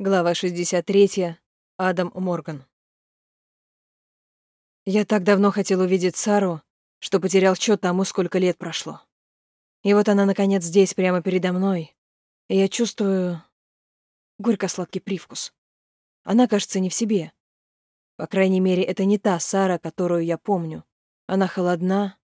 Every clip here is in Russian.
Глава 63. Адам Морган. Я так давно хотел увидеть Сару, что потерял счет тому, сколько лет прошло. И вот она, наконец, здесь, прямо передо мной, и я чувствую горько-сладкий привкус. Она, кажется, не в себе. По крайней мере, это не та Сара, которую я помню. Она холодна,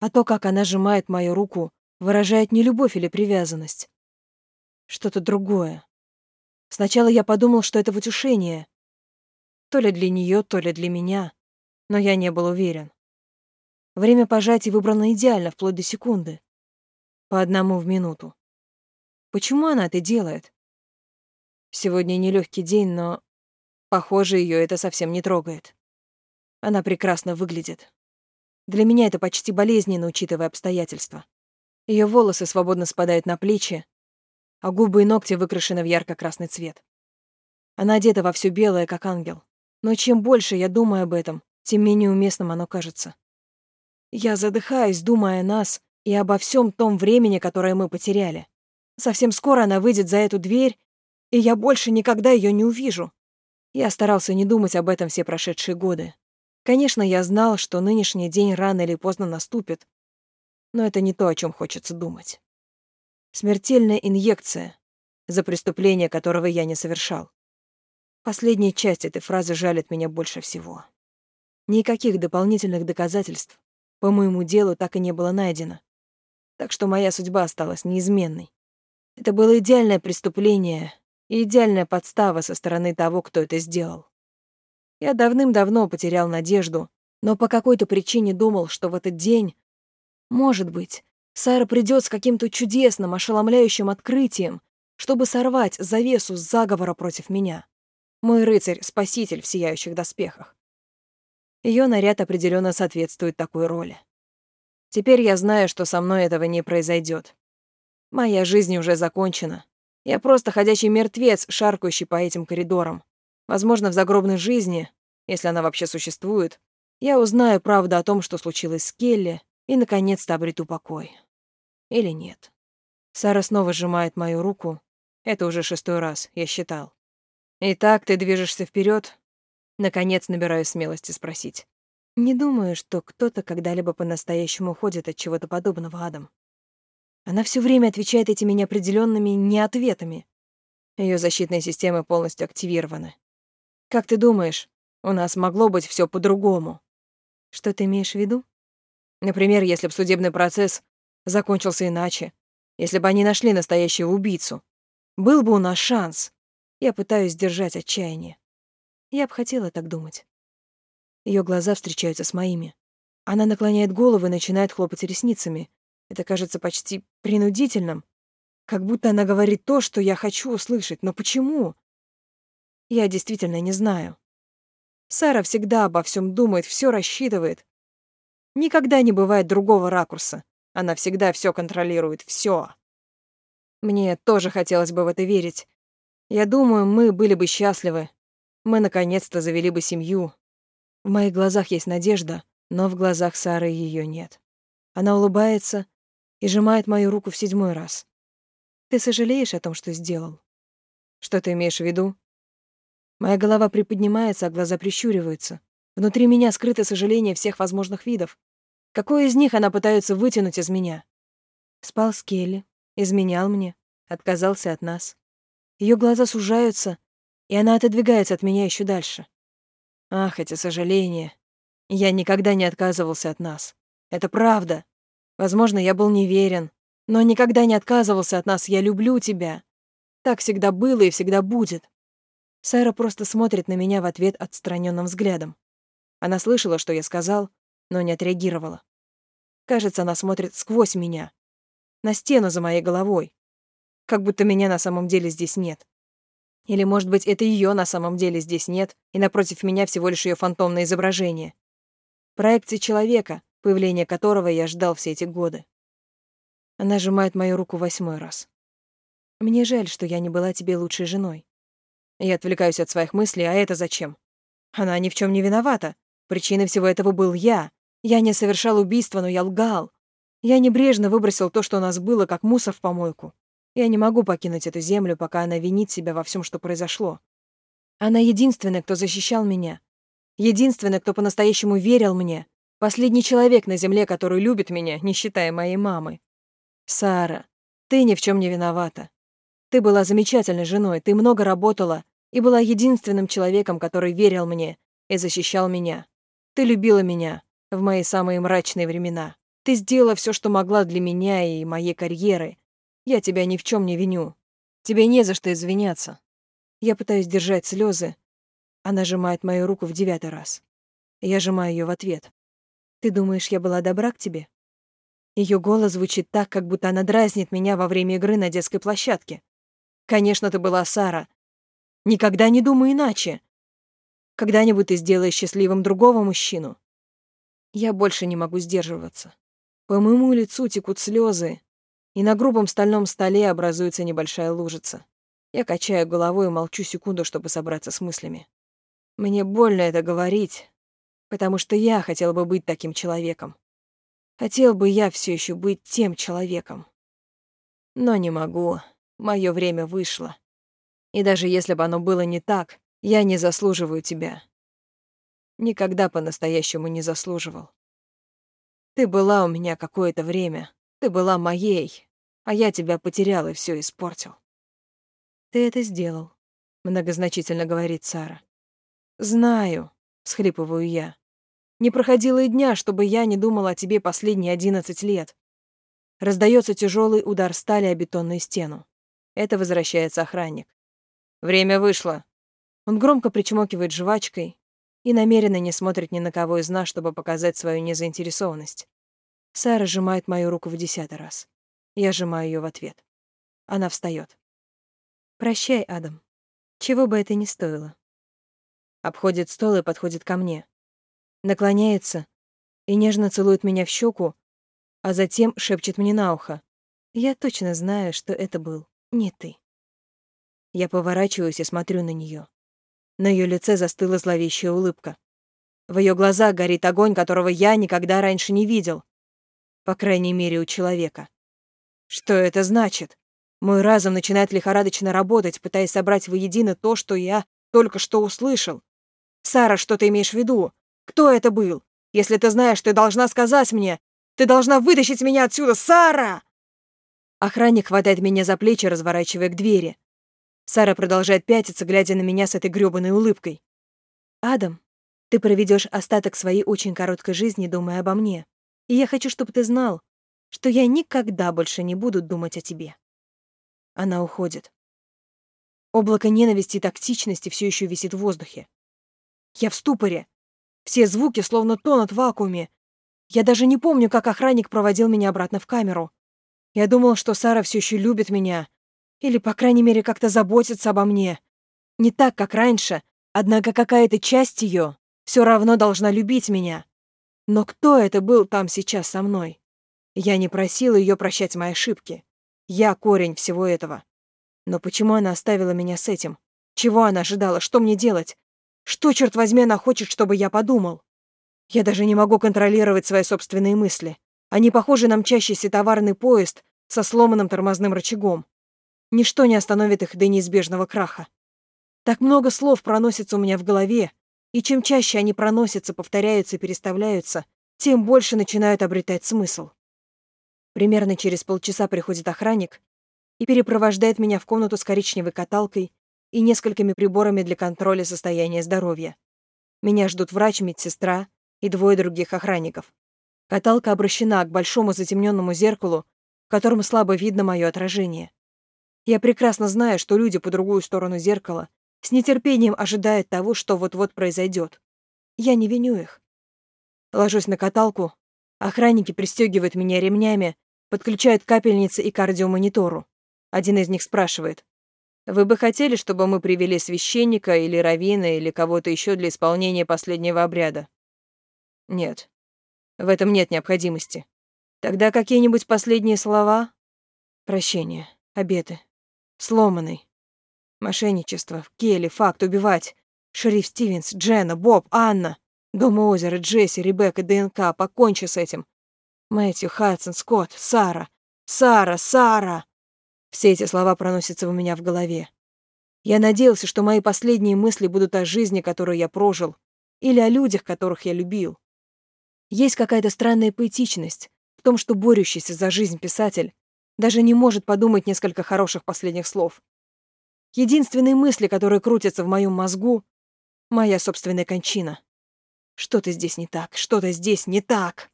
а то, как она сжимает мою руку, выражает не любовь или привязанность. Что-то другое Сначала я подумал, что это в утешение. То ли для нее, то ли для меня. Но я не был уверен. Время пожатий выбрано идеально, вплоть до секунды. По одному в минуту. Почему она это делает? Сегодня нелегкий день, но, похоже, ее это совсем не трогает. Она прекрасно выглядит. Для меня это почти болезненно, учитывая обстоятельства. Ее волосы свободно спадают на плечи, а губы и ногти выкрашены в ярко-красный цвет. Она одета во все белое, как ангел. Но чем больше я думаю об этом, тем менее уместным оно кажется. Я задыхаюсь, думая о нас и обо всем том времени, которое мы потеряли. Совсем скоро она выйдет за эту дверь, и я больше никогда ее не увижу. Я старался не думать об этом все прошедшие годы. Конечно, я знал, что нынешний день рано или поздно наступит, но это не то, о чем хочется думать. Смертельная инъекция, за преступление которого я не совершал. Последняя часть этой фразы жалит меня больше всего. Никаких дополнительных доказательств по моему делу так и не было найдено. Так что моя судьба осталась неизменной. Это было идеальное преступление и идеальная подстава со стороны того, кто это сделал. Я давным-давно потерял надежду, но по какой-то причине думал, что в этот день, может быть, Сара придет с каким-то чудесным, ошеломляющим открытием, чтобы сорвать завесу заговора против меня. Мой рыцарь-спаситель в сияющих доспехах. Ее наряд определенно соответствует такой роли. Теперь я знаю, что со мной этого не произойдет. Моя жизнь уже закончена. Я просто ходячий мертвец, шаркающий по этим коридорам. Возможно, в загробной жизни, если она вообще существует, я узнаю правду о том, что случилось с Келли, и, наконец-то, обрету покой. Или нет. Сара снова сжимает мою руку. Это уже шестой раз, я считал. «Итак, ты движешься вперед? Наконец набираю смелости спросить. Не думаю, что кто-то когда-либо по-настоящему уходит от чего-то подобного, Адам. Она все время отвечает этими неопределенными неответами. Ее защитные системы полностью активированы. Как ты думаешь, у нас могло быть все по-другому? Что ты имеешь в виду? Например, если бы судебный процесс закончился иначе, если бы они нашли настоящего убийцу. Был бы у нас шанс. Я пытаюсь сдержать отчаяние. Я бы хотела так думать. Ее глаза встречаются с моими. Она наклоняет голову и начинает хлопать ресницами. Это кажется почти принудительным. Как будто она говорит то, что я хочу услышать. Но почему? Я действительно не знаю. Сара всегда обо всем думает, все рассчитывает. Никогда не бывает другого ракурса. Она всегда все контролирует, все. Мне тоже хотелось бы в это верить. Я думаю, мы были бы счастливы. Мы наконец-то завели бы семью. В моих глазах есть надежда, но в глазах Сары ее нет. Она улыбается и сжимает мою руку в седьмой раз. Ты сожалеешь о том, что сделал? Что ты имеешь в виду? Моя голова приподнимается, а глаза прищуриваются. Внутри меня скрыто сожаление всех возможных видов. Какое из них она пытается вытянуть из меня? Спал с Келли, изменял мне, отказался от нас. Ее глаза сужаются, и она отодвигается от меня еще дальше. Ах, эти сожаления. Я никогда не отказывался от нас. Это правда. Возможно, я был неверен, но никогда не отказывался от нас. Я люблю тебя. Так всегда было и всегда будет. Сайра просто смотрит на меня в ответ отстраненным взглядом. Она слышала, что я сказал, но не отреагировала. Кажется, она смотрит сквозь меня. На стену за моей головой. Как будто меня на самом деле здесь нет. Или, может быть, это ее на самом деле здесь нет, и напротив меня всего лишь ее фантомное изображение. Проекция человека, появление которого я ждал все эти годы. Она сжимает мою руку восьмой раз. Мне жаль, что я не была тебе лучшей женой. Я отвлекаюсь от своих мыслей, а это зачем? Она ни в чем не виновата. Причиной всего этого был я. Я не совершал убийства, но я лгал. Я небрежно выбросил то, что у нас было, как мусор в помойку. Я не могу покинуть эту землю, пока она винит себя во всем, что произошло. Она единственная, кто защищал меня. Единственная, кто по-настоящему верил мне. Последний человек на земле, который любит меня, не считая моей мамы. Сара, ты ни в чем не виновата. Ты была замечательной женой, ты много работала и была единственным человеком, который верил мне и защищал меня. Ты любила меня в мои самые мрачные времена. Ты сделала все, что могла для меня и моей карьеры. Я тебя ни в чем не виню. Тебе не за что извиняться. Я пытаюсь держать слезы. Она сжимает мою руку в девятый раз. Я сжимаю ее в ответ. Ты думаешь, я была добра к тебе? Ее голос звучит так, как будто она дразнит меня во время игры на детской площадке. Конечно, ты была Сара. Никогда не думай иначе. Когда-нибудь ты сделаешь счастливым другого мужчину. Я больше не могу сдерживаться. По моему лицу текут слезы, и на грубом стальном столе образуется небольшая лужица. Я качаю головой и молчу секунду, чтобы собраться с мыслями. Мне больно это говорить, потому что я хотел бы быть таким человеком. Хотел бы я все еще быть тем человеком. Но не могу. Мое время вышло. И даже если бы оно было не так, я не заслуживаю тебя. Никогда по-настоящему не заслуживал. Ты была у меня какое-то время. Ты была моей, а я тебя потерял и все испортил. Ты это сделал, многозначительно говорит Сара. Знаю, схлипываю я. Не проходило и дня, чтобы я не думала о тебе последние одиннадцать лет. Раздается тяжелый удар стали о бетонную стену. Это возвращается охранник. Время вышло. Он громко причмокивает жвачкой и намеренно не смотрит ни на кого из нас, чтобы показать свою незаинтересованность. Сара сжимает мою руку в десятый раз. Я сжимаю ее в ответ. Она встает. «Прощай, Адам. Чего бы это ни стоило». Обходит стол и подходит ко мне. Наклоняется и нежно целует меня в щеку, а затем шепчет мне на ухо. «Я точно знаю, что это был не ты». Я поворачиваюсь и смотрю на нее. На ее лице застыла зловещая улыбка. В ее глазах горит огонь, которого я никогда раньше не видел. По крайней мере, у человека. Что это значит? Мой разум начинает лихорадочно работать, пытаясь собрать воедино то, что я только что услышал. «Сара, что ты имеешь в виду? Кто это был? Если ты знаешь, ты должна сказать мне. Ты должна вытащить меня отсюда, Сара!» Охранник хватает меня за плечи, разворачивая к двери. Сара продолжает пятиться, глядя на меня с этой грёбаной улыбкой. «Адам, ты проведешь остаток своей очень короткой жизни, думая обо мне. И я хочу, чтобы ты знал, что я никогда больше не буду думать о тебе». Она уходит. Облако ненависти и токсичности все еще висит в воздухе. Я в ступоре. Все звуки словно тонут в вакууме. Я даже не помню, как охранник проводил меня обратно в камеру. Я думал, что Сара все еще любит меня, или, по крайней мере, как-то заботиться обо мне. Не так, как раньше, однако какая-то часть ее все равно должна любить меня. Но кто это был там сейчас со мной? Я не просила ее прощать мои ошибки. Я корень всего этого. Но почему она оставила меня с этим? Чего она ожидала? Что мне делать? Что, черт возьми, она хочет, чтобы я подумал? Я даже не могу контролировать свои собственные мысли. Они похожи на мчащийся товарный поезд со сломанным тормозным рычагом. Ничто не остановит их до неизбежного краха. Так много слов проносится у меня в голове, и чем чаще они проносятся, повторяются и переставляются, тем больше начинают обретать смысл. Примерно через полчаса приходит охранник и перепровождает меня в комнату с коричневой каталкой и несколькими приборами для контроля состояния здоровья. Меня ждут врач, медсестра и двое других охранников. Каталка обращена к большому затемненному зеркалу, в котором слабо видно мое отражение. Я прекрасно знаю, что люди по другую сторону зеркала с нетерпением ожидают того, что вот-вот произойдет. Я не виню их. Ложусь на каталку, охранники пристегивают меня ремнями, подключают капельницы и кардиомонитору. Один из них спрашивает, «Вы бы хотели, чтобы мы привели священника или раввина или кого-то еще для исполнения последнего обряда?» «Нет, в этом нет необходимости. Тогда какие-нибудь последние слова?» «Прощение, обеты, Сломанный. Мошенничество, Келли, факт, убивать. Шериф Стивенс, Дженна, Боб, Анна. Дом озера, Джесси, Ребекка, ДНК. Покончи с этим. Мэтью, Хадсон, Скотт, Сара. Сара, Сара. Все эти слова проносятся у меня в голове. Я надеялся, что мои последние мысли будут о жизни, которую я прожил, или о людях, которых я любил. Есть какая-то странная поэтичность в том, что борющийся за жизнь писатель даже не может подумать несколько хороших последних слов. Единственные мысли, которые крутятся в моем мозгу — моя собственная кончина. Что-то здесь не так, что-то здесь не так.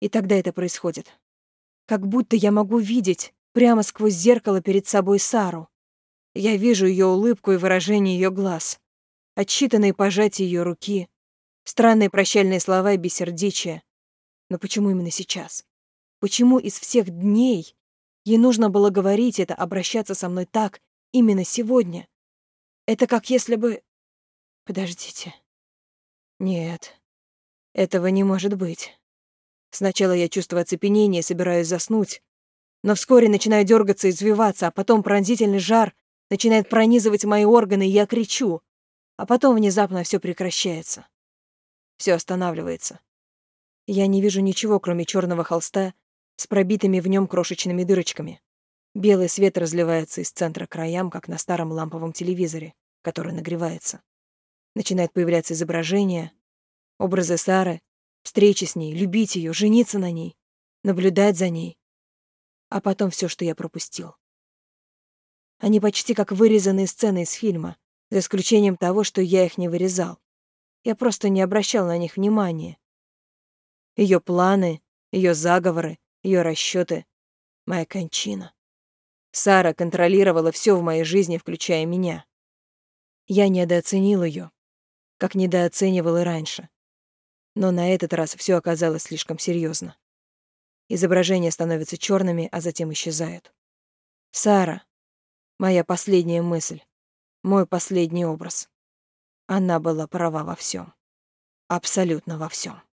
И тогда это происходит. Как будто я могу видеть прямо сквозь зеркало перед собой Сару. Я вижу ее улыбку и выражение ее глаз, отчитанные пожатия ее руки, странные прощальные слова и бессердечие. Но почему именно сейчас? Почему из всех дней ей нужно было говорить это, обращаться со мной так именно сегодня? Это как если бы... Подождите. Нет, этого не может быть. Сначала я чувствую оцепенение, собираюсь заснуть, но вскоре начинаю дергаться и извиваться, а потом пронзительный жар начинает пронизывать мои органы, и я кричу, а потом внезапно все прекращается. Все останавливается. Я не вижу ничего, кроме черного холста с пробитыми в нем крошечными дырочками. Белый свет разливается из центра к краям, как на старом ламповом телевизоре, который нагревается. Начинает появляться изображение, образы Сары, встречи с ней, любить ее, жениться на ней, наблюдать за ней. А потом все, что я пропустил. Они почти как вырезанные сцены из фильма, за исключением того, что я их не вырезал. Я просто не обращал на них внимания. Ее планы, ее заговоры, ее расчеты, моя кончина. Сара контролировала все в моей жизни, включая меня. Я недооценил ее, как недооценивал и раньше. Но на этот раз все оказалось слишком серьезно. Изображения становятся черными, а затем исчезают. Сара — моя последняя мысль, мой последний образ. Она была права во всем, Абсолютно во всем.